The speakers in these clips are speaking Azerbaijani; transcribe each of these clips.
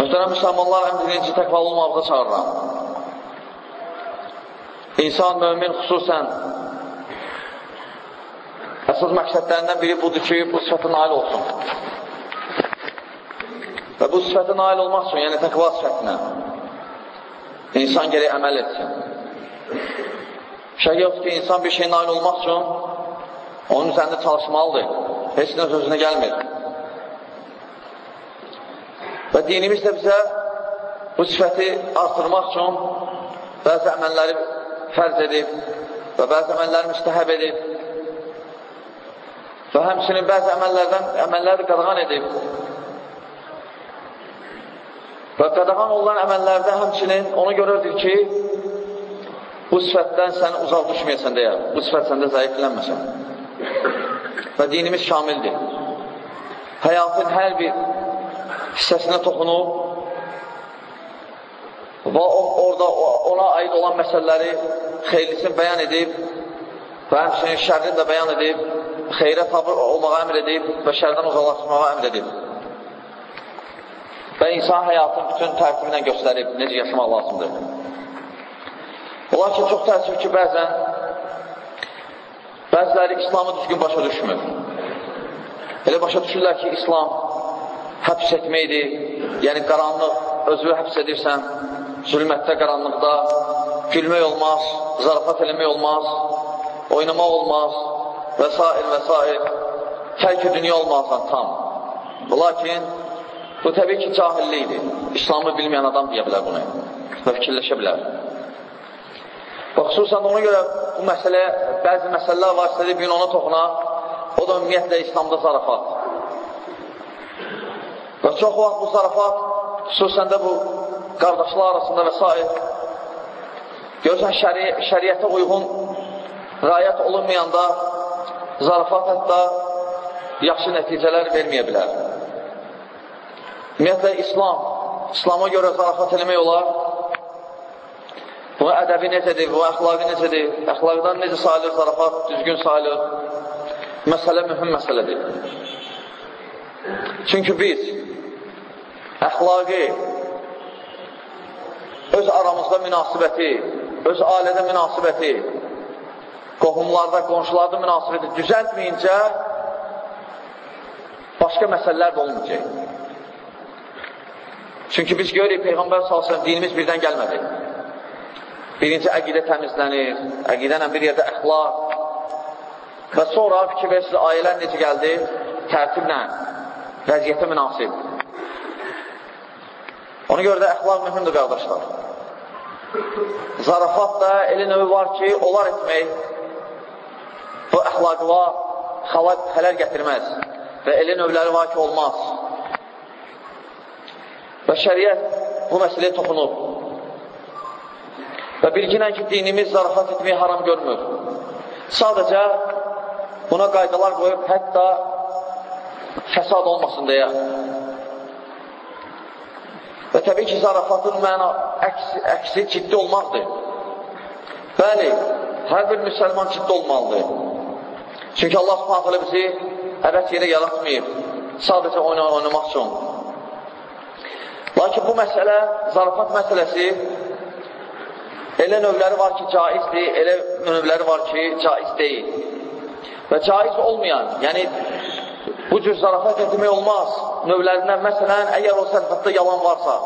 Möhtərəm müsəlmanlar, ən birinci təqvalı olmaqda çağırıram. İnsan, mömin xüsusən əsas məqsədlərindən biri budur ki, bu sifətə nail olsun. Və bu sifətə nail olmaq üçün, yəni təqva sifətinə insan gerək əməl etsin. Şey yoxdur ki, insan bir şey nail olmaq üçün onun üzərində çalışmalıdır. Heç nə sözünə gəlmir. Və dinimiz də bizə bu sifəti artırmaq üçün bəzi əməlləri fərz edib və bəzi əməlləri müstəhəb edib və həmçinin bəzi əməllərdən əməlləri qadağan edib və qadağan olan əməllərdə həmçinin onu görürdür ki bu sifətdən sən uzaq düşməyəsən deyə, bu sifət səndə zəiflənməsən və dinimiz şamildir. Həyatın hər bir hissəsinə toxunub və orada ona aid olan məsələləri xeyirlisini bəyan edib və həmçinin şərrini də bəyan edib, xeyrə tabir olmağa əmr edib və şərdən uzaqlaşmağa əmr edib. Və insan həyatın bütün tərtibinə göstərib, necə yaşamaq lazımdır. Olar ki, çox təəssüf ki, bəzən bəziləri İslamı düzgün başa düşmür. Elə başa düşürlər ki, İslam həbs etməkdir, yəni qaranlıq, özünü həbs edirsən, zülmətdə, qaranlıqda, gülmək olmaz, zarafat eləmək olmaz, oynamaq olmaz və s. və s. Tərk-i dünya olmazsan tam. Lakin, bu təbii ki, cahillikdir. İslamı bilməyən adam deyə bilər bunu və fikirləşə bilər. Və xüsusən ona görə bu məsələ, bəzi məsələlər var, istədik bir ona toxunaq, o da ümumiyyətlə İslamda zarafat. Çox vaxt bu zarafat, xüsusən də bu qardaşlar arasında və s. Görürsən, şəri şəriətə uyğun rayət olunmayanda zarafat hətta yaxşı nəticələr verməyə bilər. Ümumiyyətlə, İslam, İslama görə zarafat eləmək olar. Bu ədəbi necədir, bu əxlaqı necədir, əxlaqdan necə sayılır zarafat, düzgün sayılır. Məsələ mühüm məsələdir. Çünki biz əxlaqi, öz aramızda münasibəti, öz ailədə münasibəti, qohumlarda, qonşularda münasibəti düzəltməyincə başqa məsələlər də olmayacaq. Çünki biz görürük, Peyğəmbər salsın, dinimiz birdən gəlmədi. Birinci əqidə təmizlənir, əqidənlə bir yerdə əxlaq və sonra fikir verirsiniz, ayələr necə gəldi? Tərtiblə, vəziyyətə münasib. Ona görə də əxlaq mühümdür, qardaşlar. Zarafat da elə növü var ki, onlar etmək bu əxlaqla xalaq xələl gətirməz və elə növləri var ki, olmaz. Və şəriət bu məsələyə toxunub. Və bilginən ki, dinimiz zarafat etməyi haram görmür. Sadəcə buna qaydalar qoyub, hətta fəsad olmasın deyə. Və təbii ki, zarafatın məna əksi, əksi ciddi olmaqdır. Bəli, hər bir müsəlman ciddi olmalıdır. Çünki Allah subhanətələ bizi əvət yerə yaratmayıb, sadəcə oynamaq, oynamaq üçün. Lakin bu məsələ, zarafat məsələsi elə növləri var ki, caizdir, elə növləri var ki, caiz deyil. Və caiz olmayan, yəni bu cür zarafat etmək olmaz. Növlərindən, məsələn, əgər o sərfətdə yalan varsa,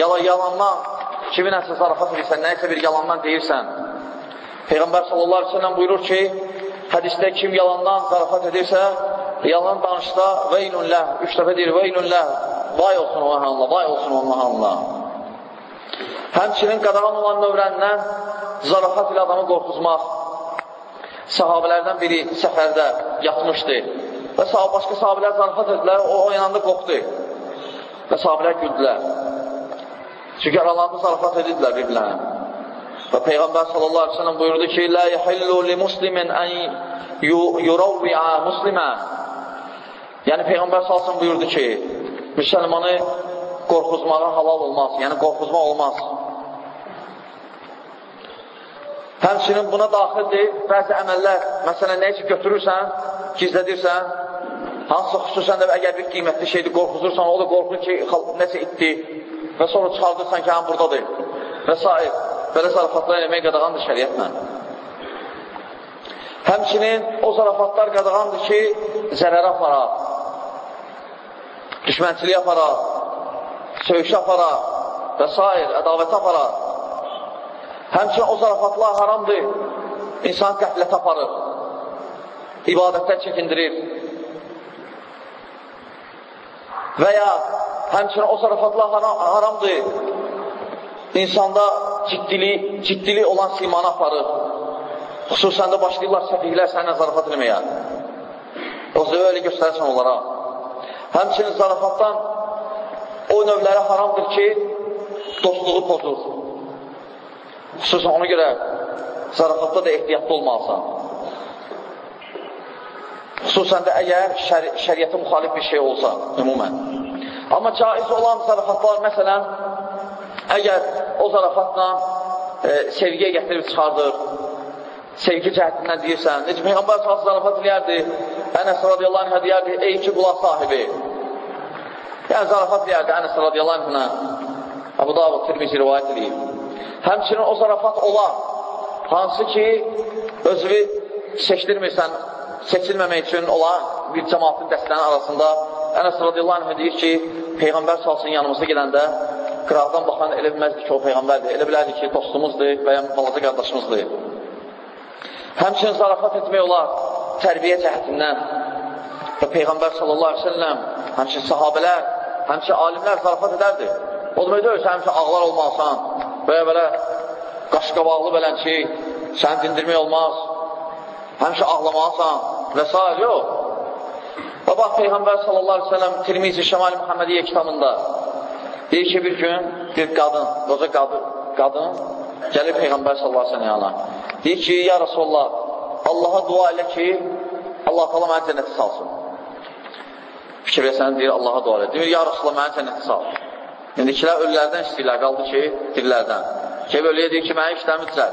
yalan, yalandan kimin əsə zarafat edirsən, nəyisə bir yalandan deyirsən, Peyğəmbər sallallahu aleyhi ve sellem buyurur ki, hədisdə kim yalandan zarafat edirsə, yalan danışda veynullah, üç dəfə deyir veynullah, vay olsun o Allah, vay olsun o Allah. Həmçinin qadağan olan növrəndən zarafat ilə adamı qorxuzmaq. Sahabələrdən biri səfərdə yatmışdı və sahab, başqa sahabələr zarafat edilər, o oyananda qorxdu və sahabələr güldülər. Çünki aralarında zarafat edirdilər bir-birlərinə. Və Peyğəmbər sallallahu aleyhi ve sellem buyurdu ki, Lə yəhillu li muslimin ən yuravvi'a muslimə Yəni Peyğəmbər sallallahu buyurdu ki, müsəlmanı qorxuzmağa halal olmaz, yəni qorxuzma olmaz. Həmçinin buna daxildir bəzi əməllər, məsələn, nə ki götürürsən, gizlədirsən, hansısa xüsusən də əgər bir qiymətli şeydir, qorxuzursan, o da qorxur ki, nəsə itdi və sonra çıxardırsan ki, həm buradadır və s. Belə zarafatlar eləmək qadağandır şəriətlə. Həmçinin o zarafatlar qadağandır ki, zərərə aparar, düşmənçiliyə aparar, söyüşə aparar və s. ədavətə aparar. Həmçinin o zarafatlar haramdır, insan qəflət aparır, ibadətdən çəkindirir. Və ya həmçinin o zarafatlar haramdır, insanda ciddili, ciddili olan simanı aparır. Xüsusən də başlayırlar səfihlər sənə zarafat eləməyə. O zövəli göstərsən onlara. Həmçinin zarafatdan o növləri haramdır ki, dostluğu pozur. Xüsusən ona görə zarafatda da ehtiyatlı olmalısan. Xüsusən də əgər şər şəriyyətə müxalif bir şey olsa, ümumən. Amma caiz olan zarafatlar, məsələn, əgər o zarafatla e, sevgiyə gətirib çıxardır, sevgi cəhətindən deyirsən, necə Peyğəmbər sallallahu zarafat eləyərdi, Ənəs radiyallahu anh deyərdi, ey ki, qulaq sahibi. Yəni, zarafat eləyərdi Ənəs radiyallahu anhına, Əbu Davud Tirmizi rivayət edeyim. Həmçinin o zarafat olar, hansı ki, özünü seçdirmirsən, seçilməmək üçün olan bir cəmatın dəstənin arasında Ənəs radiyallahu anh deyir ki, Peyğəmbər salsın yanımızda gedəndə qıraqdan baxan elə bilməzdi ki, o Peyğəmbərdir. Elə bilərdi ki, dostumuzdur və ya balaca qardaşımızdır. Həmçinin zarafat etmək olar tərbiyə cəhətindən və Peyğəmbər sallallahu aleyhi ve selləm, həmçinin sahabələr, həmçinin alimlər zarafat edərdi. O demək deyil, sən həmçinin ağlar olmalısan və ya belə qaşqabaqlı belənçi, sən dindirmək olmaz, həmçinin ağlamalısan və s. yox. Və bax, Peyğəmbər sallallahu aleyhi ve selləm Tirmizi Şəmal Muhammediyyə kitabında Deyir ki, bir gün bir qadın, qoca qadın, qadın gəlir Peyğəmbər sallallahu aleyhi yana. Deyir ki, ya Rasulullah, Allaha dua elə ki, Allah tala məni cənnətə salsın. Fikir versən, deyir, Allaha dua elə. Deyir, ya Rasulullah, məni cənnətə sal. İndikilər ölülərdən istəyirlər, qaldı ki, dirilərdən. Kim ölüyə deyir ki, mənim işlərimi düzəl.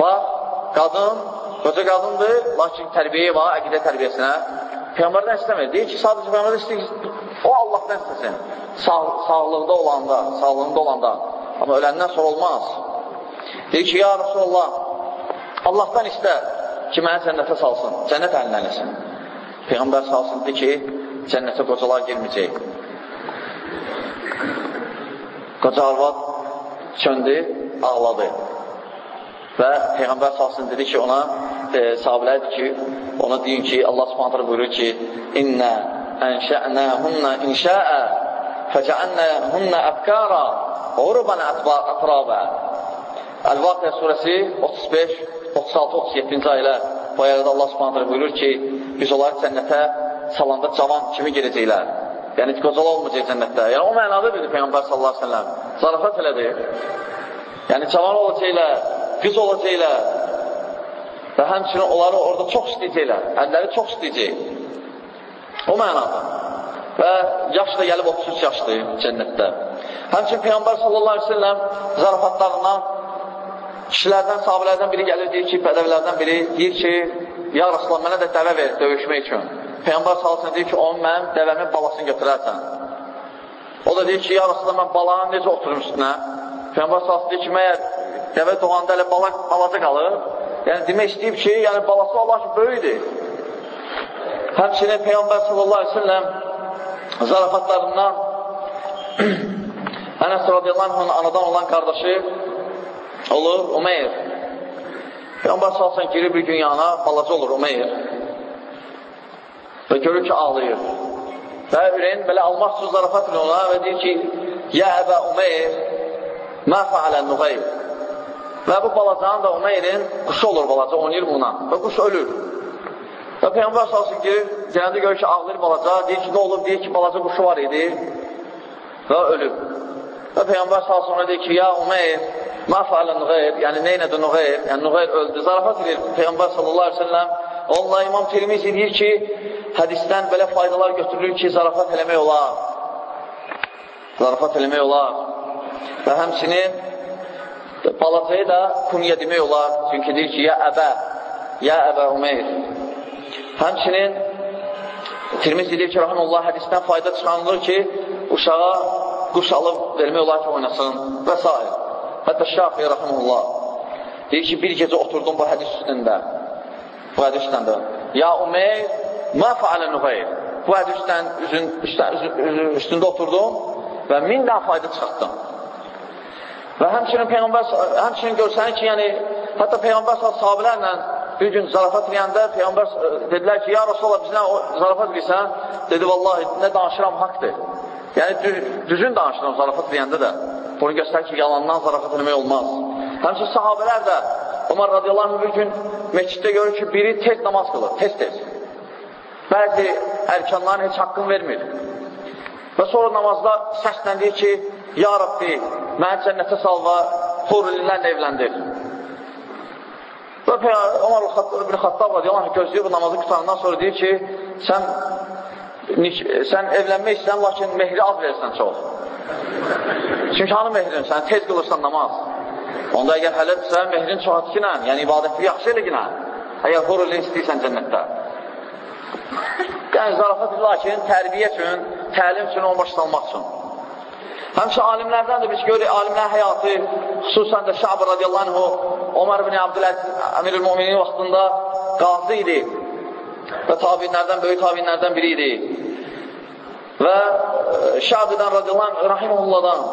Bax, qadın, qoca qadındır, lakin tərbiyə var, əqidə tərbiyəsinə. Peyğəmbərdən istəmir. Deyir ki, sadəcə Peyğəmbərdən istəyir, o Allahdan istəsin sağ, sağlıqda olanda, sağlığında olanda, amma öləndən sonra olmaz. Deyir ki, ya Rasulullah, Allahdan istə ki, mənə cənnətə salsın, cənnət əlindən eləsin. Peyğəmbər salsın, deyir ki, cənnətə qocalar girməyəcək. Qoca arvad çöndü, ağladı. Və Peyğəmbər salsın dedi ki, ona e, sahabilərdir ki, ona deyin ki, Allah subhanətlə buyurur ki, İnnə ənşə'nəhunna inşə'ə fəcəənnəhunna əbkara uruban ətrabə Əl-Vaqiyə surəsi 35, 36, 37-ci ayələr bu ayələrdə Allah subhanətlə buyurur ki, biz onları cənnətə salanda cavan kimi gedəcəklər. Yəni, qocal olmayacaq cənnətdə. Yəni, o mənada dedi Peyğəmbər sallallahu aleyhi ve sellem. Zarafat elədi. Yəni, cavan olacaqlər, qız olacaqlar və həmçinin onları orada çox istəyəcəklər. Əlləri çox istəyəcək. O mənada və yaş da gəlib 33 yaşdır cənnətdə. Həmçin Peyğəmbər sallallahu aleyhi ve sellem zarafatlarından kişilərdən, sahabələrdən biri gəlir, deyir ki, pədəvlərdən biri deyir ki, ya Rasulallah, mənə də dəvə ver döyüşmək üçün. Peyğəmbər salsın deyir ki, onun mənim dəvəmin balasını götürərsən. O da deyir ki, ya Rasulallah, mən balanı necə oturum üstünə? Peyğəmbər salsın deyir ki, məyər dəvə doğanda elə bala, balaca qalır. Yəni, demək istəyib ki, yəni balası Allah ki, böyüdür. Həmçinin Peyğəmbər sallallahu aleyhi ve sellem zarafatlarından Ənəs radiyallahu anhın anadan olan qardaşı olur Umeyr. Peyğəmbər salsan girir bir gün yana, balaca olur Umeyr. Və görür ki, ağlayır. Və ürəyin belə almaq üçün zarafat edir ona və deyir ki, Yə əbə Umeyr, mə fəalə nüğeyr. Və bu balacanın da Umeyrin quşu olur balaca, oynayır buna və quş ölür. Və Peyğəmbər salsın girir, gələndə görür ki, ağlayır balaca, deyir ki, nə olub, deyir ki, balaca quşu var idi və ölüb. Və Peyğəmbər salsın ona deyir ki, ya Umeyr, mə fəalə nüğeyr, yəni neynədir nüğeyr, yəni nüğeyr öldü. Zarafat edir Peyğəmbər sallallahu aleyhi ve sellem, onunla İmam Tirmizi deyir ki, hədisdən belə faydalar götürülür ki, zarafat eləmək olar. Zarafat eləmək olar. Və həmçinin balacayı da kuniyə demək olar. Çünki deyir ki, ya əbə, ya əbə Umeyr. Həmçinin Tirmiz deyir ki, Rahmanullah hədisdən fayda çıxanılır ki, uşağa quş alıb vermək olar ki, oynasın və s. Hətta Şafi Rahmanullah deyir ki, bir gecə oturdum bu hədis üstündə. Bu hədis üstündə. Ya Umeyr, mə fəalə nüğeyr. Bu hədisdən üzün, üzün, üstündə oturdum və min daha fayda çıxartdım. Və həmçinin Peyğəmbər, həmçinin görsənir ki, yəni, hətta Peyğəmbər sahabilərlə bir gün zarafat eləyəndə Peyğəmbər dedilər ki, ya Rasulallah bizlə zarafat eləyirsən, dedi, vallahi, nə danışıram haqdır. Yəni, düz, düzün danışıram zarafat eləyəndə də. Bunu göstərir ki, yalandan zarafat eləmək olmaz. Həmçinin sahabələr də Ömər radiyallahu bir gün meçiddə görür ki, biri tez namaz qılır, tez-tez. Bəzi ərkanların heç haqqını vermir. Və sonra namazda səslə deyir ki, Ya Rabbi, məni cənnətə sal və hurilinlərlə evləndir. Və Ömər ibn Xattab radiyallahu anh gözləyir bu namazı qutanından sonra deyir ki, sən, sən evlənmək istəyən, lakin mehri az verirsən çox. Çünki hanı mehrin? Sən tez qılırsan namaz. Onda əgər hələdirsə, mehrin çox atkinə, yəni ibadəti yaxşı eləginə. Əgər hurulin istəyirsən cənnətdə. Yəni, zarafat lakin tərbiyə üçün, təlim üçün, onu başlanmaq üçün. Həmçə alimlərdən də biz görürük, alimlər həyatı, xüsusən də Şəb radiyallahu anhu, Omar ibn Abdüləziz, Əmirül Müminin vaxtında qazı idi və tabinlərdən, böyük tabinlərdən biri idi. Və Şəbidən radiyallahu anh, rahimulladan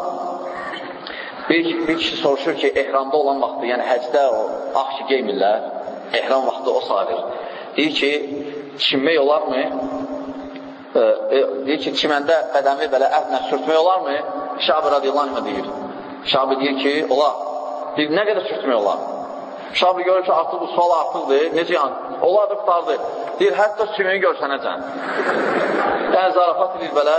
bir, bir kişi soruşur ki, ehramda olan vaxtı, yəni həcdə o ağ ki geymirlər, ehram vaxtı o salir. Deyir ki, çinmək olarmı? E, deyir ki, çiməndə bədəmi belə ətlə sürtmək olarmı? Şabi radiyallahu anh deyir. Şabi deyir ki, olar. Deyir, nə qədər sürtmək olar? Şabi görür ki, artıq bu sual artıqdır. Necə yəni? Olar da qutardı. Deyir, hətta sümüyü görsənəcən. Yəni, zarafat edir belə.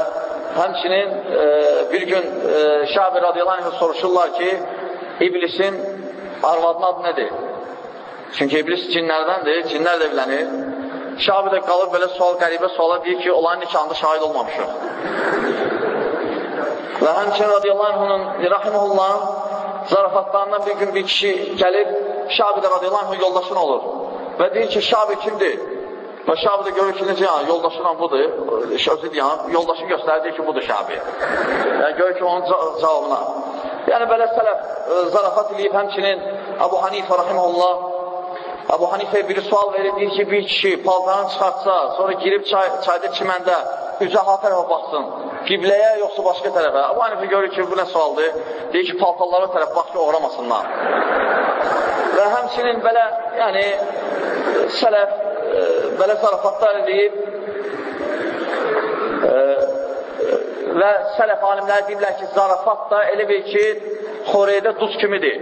Həmçinin e, bir gün e, Şabi radiyallahu anh soruşurlar ki, iblisin arvadının adı nədir? Çünki iblis cinlərdəndir, cinlər də evlənir. Şabi də qalır belə sual, qəribə suala deyir ki, onların nikahında şahid olmamışıq. Və həmçin radiyallahu anhının, rahiməhullah, zarafatlarından bir gün bir kişi gəlir, Şabi də radiyallahu anhın yoldaşın olur. Və deyir ki, Şabi kimdir? Və Şabi də görür ki, necə yəni, yoldaşından budur, sözü deyən, yoldaşı göstərir ki, budur Şabi. Yəni, görür ki, onun cavabına. Yəni, belə sələf zarafat edib, həmçinin Abu Hanifə rahiməhullah, Abu Hanifə biri sual verir, deyir ki, bir kişi paltarını çıxartsa, sonra girib çay, çayda çiməndə üzə ha tərəfə baxsın, qibləyə yoxsa başqa tərəfə. Abu Hanifə görür ki, bu nə sualdır? Deyir ki, paltarlara tərəf bax ki, uğramasınlar. Və həmçinin belə, yəni, sələf, e, belə zarafatlar edib e, və sələf alimlər deyirlər ki, zarafat da elə bir ki, xoreydə duz kimidir.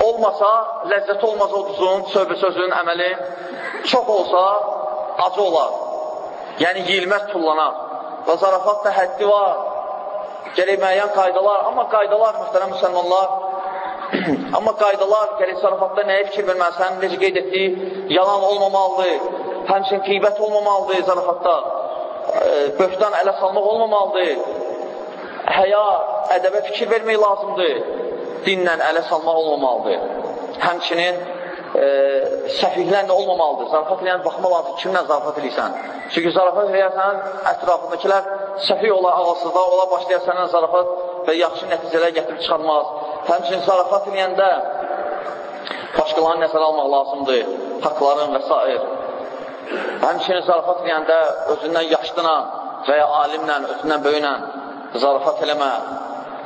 Olmasa, ləzzət olmaz o duzun, söhbə sözünün əməli, çox olsa, acı olar. Yəni, yiyilməz tullanar. Və zarafat da həddi var. Gələk müəyyən qaydalar, amma qaydalar, mühtərəm müsəlmanlar, amma qaydalar, gələk zarafatda nəyə fikir verməlisən, necə qeyd etdiyi, yalan olmamalıdır, həmçin qeybət olmamalıdır zarafatda, böhtan ələ salmaq olmamalıdır, həya, ədəbə fikir vermək lazımdır, dinlə ələ salmaq olmamalıdır. Həmçinin e, səfihlərlə olmamalıdır. Zarafat eləyən baxma lazım, kimlə zarafat eləyirsən. Çünki zarafat eləyərsən, ətrafındakilər səfih ola, ağılsızlar ola, başlayar səndən zarafat və yaxşı nəticələr gətirib çıxarmaz. Həmçinin zarafat eləyəndə başqalarını nəzərə almaq lazımdır, haqların və s. Həmçinin zarafat eləyəndə özündən yaşlıla və ya alimlə, özündən böyünə zarafat eləmə.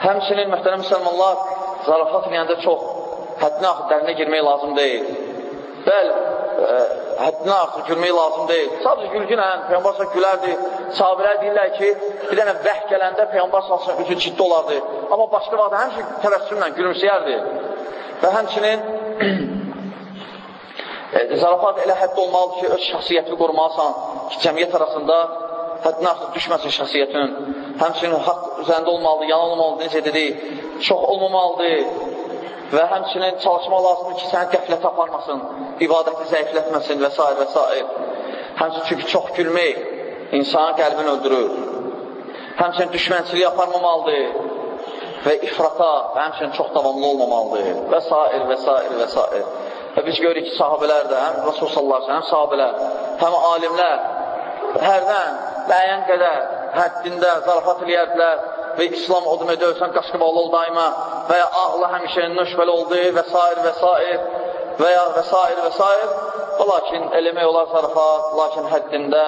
Həmçinin mühtərəm müsəlmanlar, zarafat eləyəndə çox həddinə axı dərinə girmək lazım deyil. Bəl, ə, həddinə axı gülmək lazım deyil. Sadəcə gülgünən, Peyyambar s.ə.v gülərdi. Sahabilər deyirlər ki, bir dənə vəh gələndə Peyyambar s.ə.v üzü ciddi olardı. Amma başqa vaxtda həmçin təvəssümlə gülümsəyərdi. Və həmçinin e, zarafat elə hədd olmalıdır ki, öz şəxsiyyətini qorumalısan ki, cəmiyyət arasında həddinə artıq düşməsin şəxsiyyətin. Həmçinin haqq üzərində olmalıdır, yalan olmalıdır, necə dedik, çox olmamalıdır və həmçinin çalışmaq lazımdır ki, səni qəflətə aparmasın, ibadəti zəiflətməsin və s. və s. Həmçinin çünki çox gülmək insanın qəlbini öldürür. Həmçinin düşmənçiliyi aparmamalıdır və ifrata həmçinin çox davamlı olmamalıdır və s. və s. və s. Və biz görürük ki, sahabələr də, həm Rasul sallallahu həm sahabələr, həm alimlər hərdən müəyyən qədər həddində zarafat eləyərdilər və İslam o demək dövsən qaşqıbalı ol daima və ya ağla həmişə nöşbəli oldu və s. və s. və ya və s. və s. Və lakin eləmək olar zarafat, lakin həddində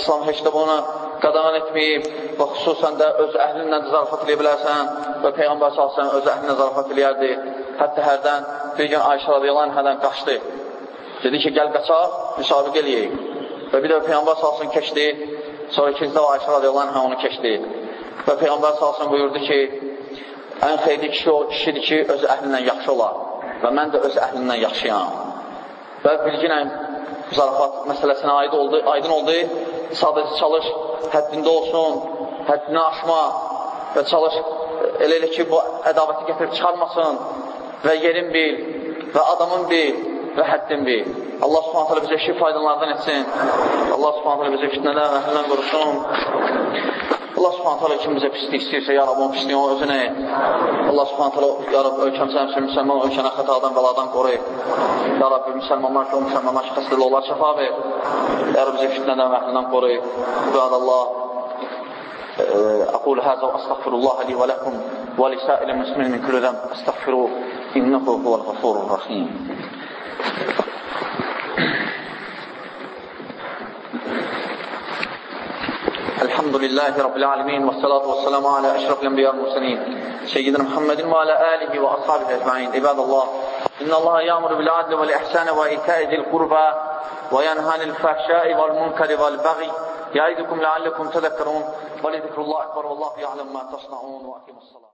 İslam heç də bunu qadağan etməyib və xüsusən də öz əhlinlə zarafat eləyə bilərsən və Peyğəmbər salsan öz əhlinlə zarafat eləyərdi. Hətta hərdən bir gün Ayşə radiyallahu hərdən qaçdı. Dedi ki, gəl qaçaq, müsabiq eləyək. Və bir də Peyğəmbər salsın keçdi, sonra ikinci də Ayşə radiyallahu hə onu keçdi. Və Peyğəmbər salsın buyurdu ki, ən xeyli kişi o kişidir ki, öz əhlindən yaxşı olar və mən də öz əhlimdən yaxşıyam. Və bilginə zarafat məsələsinə aid oldu, aydın oldu, sadəcə çalış, həddində olsun, həddini aşma və çalış, elə elə ki, bu ədabəti gətirib çıxarmasın və yerin bil və adamın bil və həddin bil. Allah subhanət hələ bizə işi faydalardan etsin. Allah subhanət hələ bizə fitnədən və əhlindən qorusun. Allah subhanət hələ kim bizə pislik istəyirsə, ya Rabbi, onun pisliyi onun özünə. Allah subhanət hələ, ya Rabbi, ölkəmizə həmsin müsəlman ölkəni xətadan, bəladan qoruyur. Ya Rabbi, müsəlmanlar ki, o müsəlmanlar ki, xəstəli olar, şəfa ver. Ya Rabbi, bizi fitnədən və əhlindən qoruyur. İbadallah. أقول هذا وأستغفر الله لي ولكم ولسائر المسلمين من كل ذنب استغفروه إنه هو الغفور الرحيم لله رب العالمين والصلاة والسلام على أشرف الأنبياء والمرسلين سيدنا محمد وعلى آله وأصحابه أجمعين. عباد الله إن الله يأمر بالعدل والإحسان وإيتاء ذي القربى وينهى عن الفحشاء والمنكر والبغي. يعظكم لعلكم تذكرون ولذكر الله أكبر والله يعلم ما تصنعون وأقيموا الصلاة.